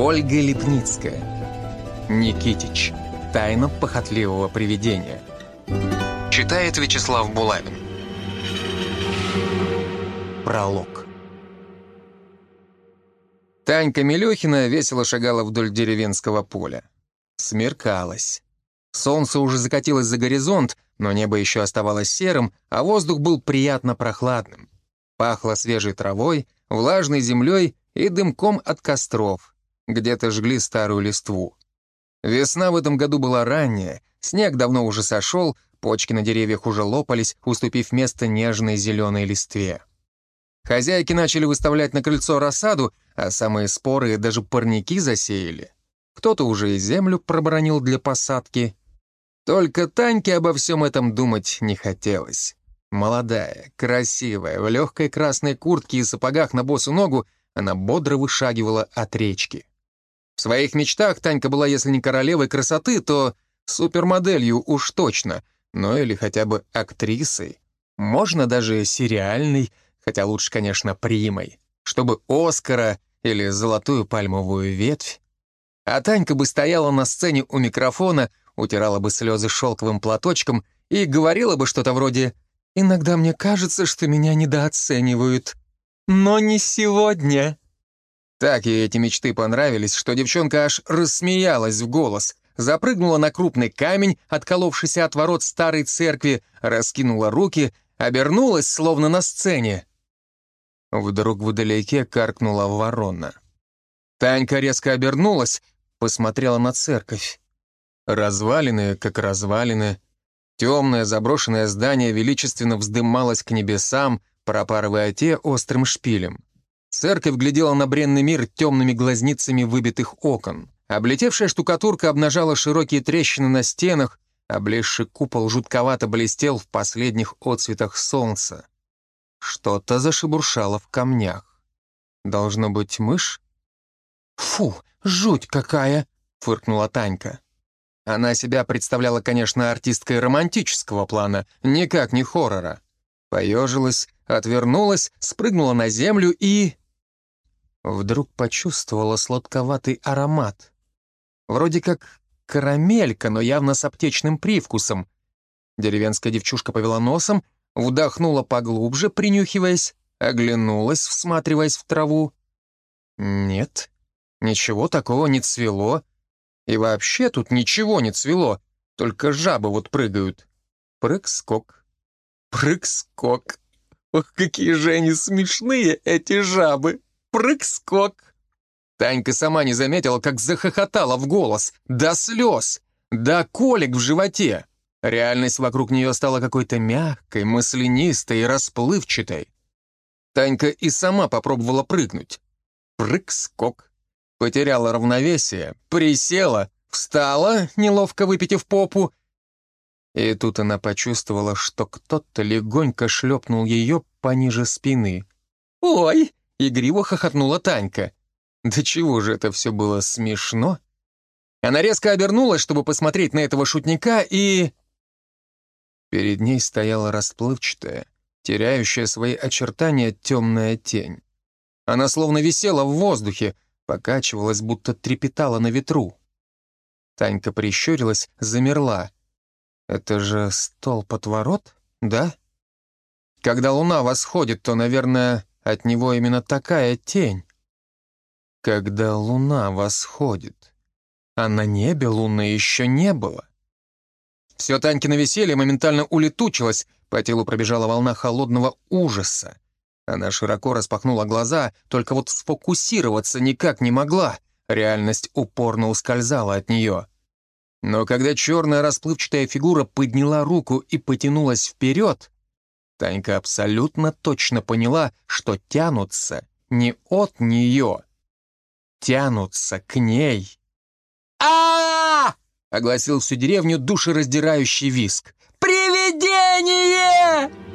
Ольга Лепницкая. Никитич. Тайна похотливого привидения. Читает Вячеслав Булавин. Пролог. Танька Мелехина весело шагала вдоль деревенского поля. Смеркалось. Солнце уже закатилось за горизонт, но небо еще оставалось серым, а воздух был приятно прохладным. Пахло свежей травой, влажной землей и дымком от костров. Где-то жгли старую листву. Весна в этом году была ранняя, снег давно уже сошел, почки на деревьях уже лопались, уступив место нежной зеленой листве. Хозяйки начали выставлять на крыльцо рассаду, а самые споры даже парники засеяли. Кто-то уже и землю пробронил для посадки. Только Таньке обо всем этом думать не хотелось. Молодая, красивая, в легкой красной куртке и сапогах на босу ногу она бодро вышагивала от речки. В своих мечтах Танька была, если не королевой красоты, то супермоделью уж точно, ну или хотя бы актрисой. Можно даже сериальной, хотя лучше, конечно, примой, чтобы Оскара или золотую пальмовую ветвь. А Танька бы стояла на сцене у микрофона, утирала бы слезы шелковым платочком и говорила бы что-то вроде «Иногда мне кажется, что меня недооценивают. Но не сегодня». Так ей эти мечты понравились, что девчонка аж рассмеялась в голос, запрыгнула на крупный камень, отколовшийся от ворот старой церкви, раскинула руки, обернулась, словно на сцене. Вдруг вдалеке каркнула ворона. Танька резко обернулась, посмотрела на церковь. Развалины, как развалины. Темное заброшенное здание величественно вздымалось к небесам, пропарывая те острым шпилем. Церковь глядела на бренный мир темными глазницами выбитых окон. Облетевшая штукатурка обнажала широкие трещины на стенах, облезший купол жутковато блестел в последних отцветах солнца. Что-то зашебуршало в камнях. Должно быть мышь? «Фу, жуть какая!» — фыркнула Танька. Она себя представляла, конечно, артисткой романтического плана, никак не хоррора. Поежилась, отвернулась, спрыгнула на землю и... Вдруг почувствовала сладковатый аромат. Вроде как карамелька, но явно с аптечным привкусом. Деревенская девчушка повела носом, вдохнула поглубже, принюхиваясь, оглянулась, всматриваясь в траву. Нет, ничего такого не цвело. И вообще тут ничего не цвело, только жабы вот прыгают. Прыг-скок, прыг-скок. Ох, какие же они смешные, эти жабы! Прыг-скок!» Танька сама не заметила, как захохотала в голос. До слез! До колик в животе! Реальность вокруг нее стала какой-то мягкой, маслянистой и расплывчатой. Танька и сама попробовала прыгнуть. Прыг-скок. Потеряла равновесие, присела, встала, неловко выпитив попу, и тут она почувствовала, что кто-то легонько шлепнул ее пониже спины. «Ой!» — игриво хохотнула Танька. «Да чего же это все было смешно?» Она резко обернулась, чтобы посмотреть на этого шутника, и... Перед ней стояла расплывчатая, теряющая свои очертания темная тень. Она словно висела в воздухе, покачивалась, будто трепетала на ветру. Танька прищурилась, замерла — это же столб отворот, да? Когда луна восходит, то, наверное, от него именно такая тень. Когда луна восходит, а на небе луны еще не было. Все Танькино веселье моментально улетучилось, по телу пробежала волна холодного ужаса. Она широко распахнула глаза, только вот сфокусироваться никак не могла. Реальность упорно ускользала от нее. Но когда черная расплывчатая фигура подняла руку и потянулась вперед, Танька абсолютно точно поняла, что тянутся не от нее, тянутся к ней. а, огласил всю деревню душераздирающий виск. «Привидение!»